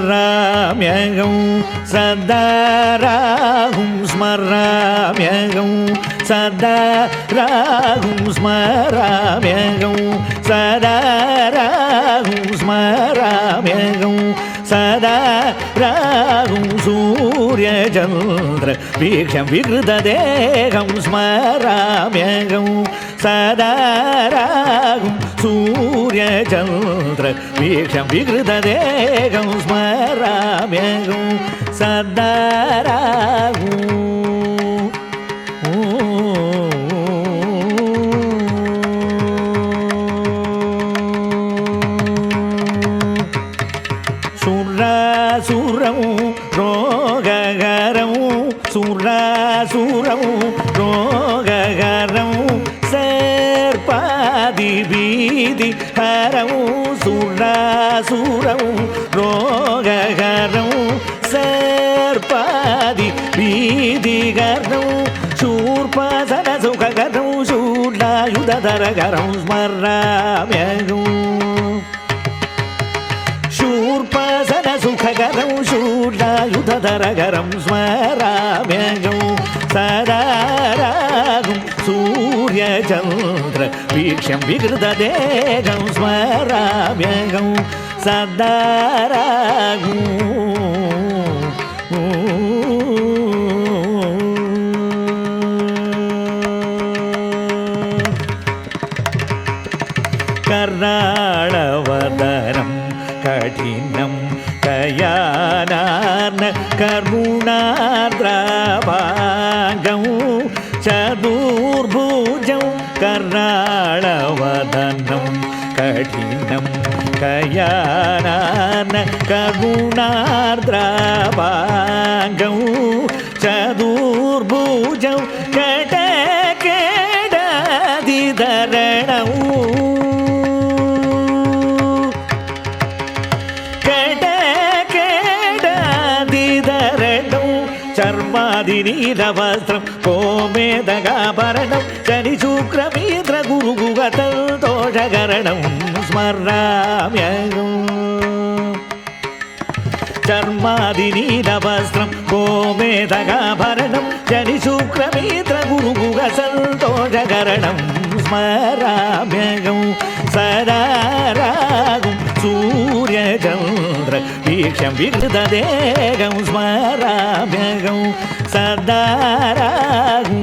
ஸ்மராமியகம் சதாராகும் ஸ்மராமியகம் சதாராகும் ஸ்மராமியகம் சதாராகும் ஸ்மராமியகம் சதாராகும் சூரியச்சந்திர வீக்ஷம் விகிருததேகம் ஸ்மராமியகம் சதாராகும் சூரியச்சந்திர வீக்ஷம் விகிருததேகம் ஸ்மராமியகம் சதார சுரமும் ரோககரமும் சுரசுரமும் ரோககரமும் சேர்பாதி பீதி ஹரமும் சுரசுரமும் ரோககரமும் சேர்பாதி பீதிகரமும் சூர்பாசன சுககரம் சூர்லாயுதரகரம் ஸ்மராமியகும் ததரகரம் ஸ்மராமேகம் சதாராகும் சூரிய சந்திர வீக்ஷம் விகிருதேகம் ஸ்மராமேகம் சதாராகும். கர்நாடவதரம் கடினம் கயானா करुणाद्राभागं चतुर्भुजं कर्णाळवदनं कठिनं कयानार्न करुणार्द्राभागं चतुर्भुजं సంవాది నీల వస్త్రం కోమేదగాభరణం శనిశుక్రమీంద్ర గురుగుగతం దోషగరణం స్మరామ్యగం. చర్మాది నీల వస్త్రం కోమేదగాభరణం శనిశుక్రమీంద్ర గురుగుగ సంతోషగరణం స్మరామ్యగం. భిక్షం విరుదదేగం స్మరాభ్యగం సదారాగం